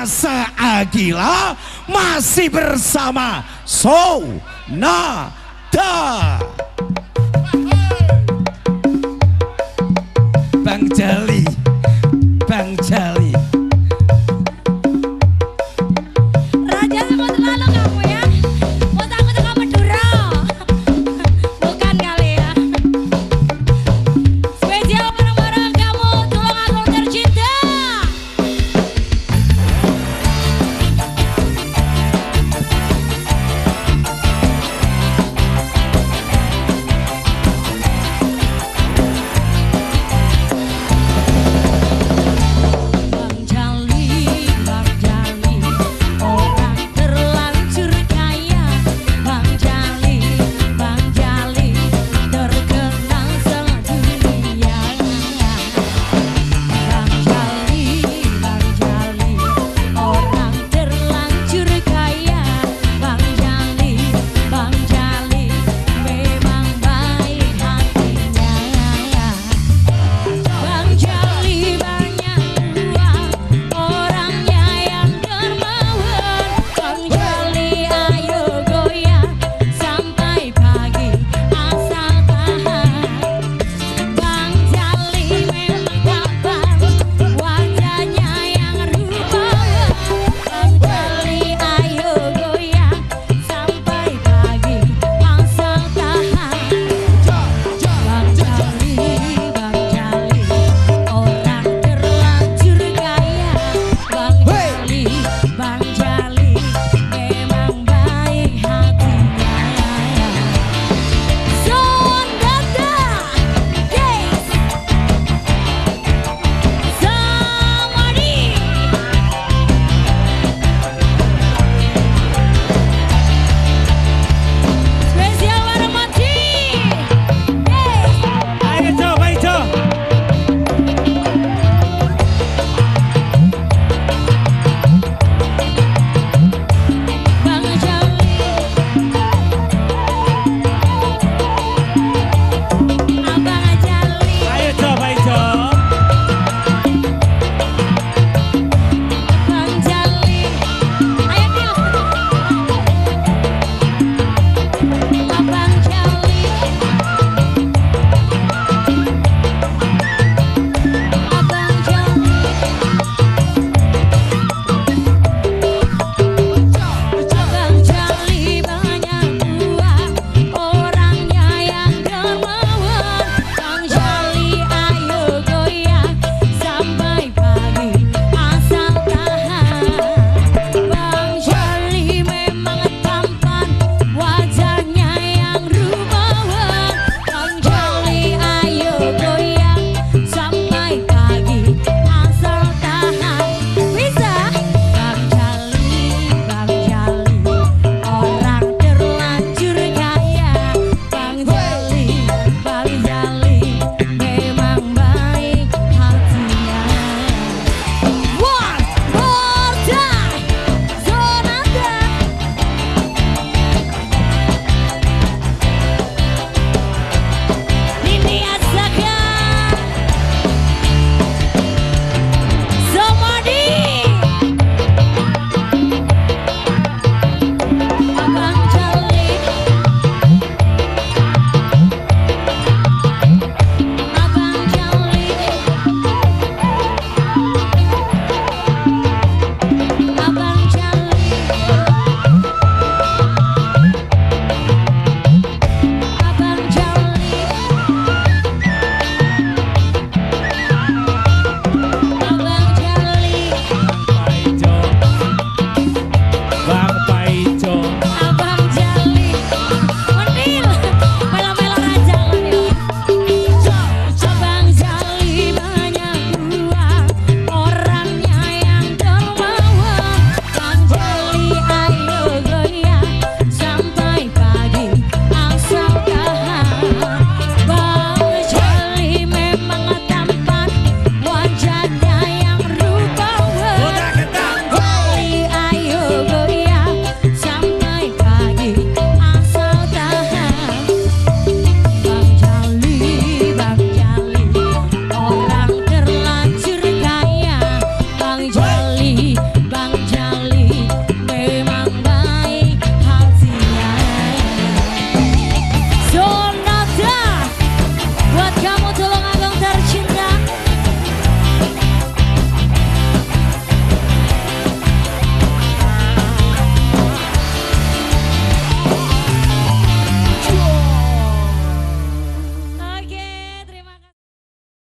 Masa Agila masih bersama So Nada. Bang Bang Jali.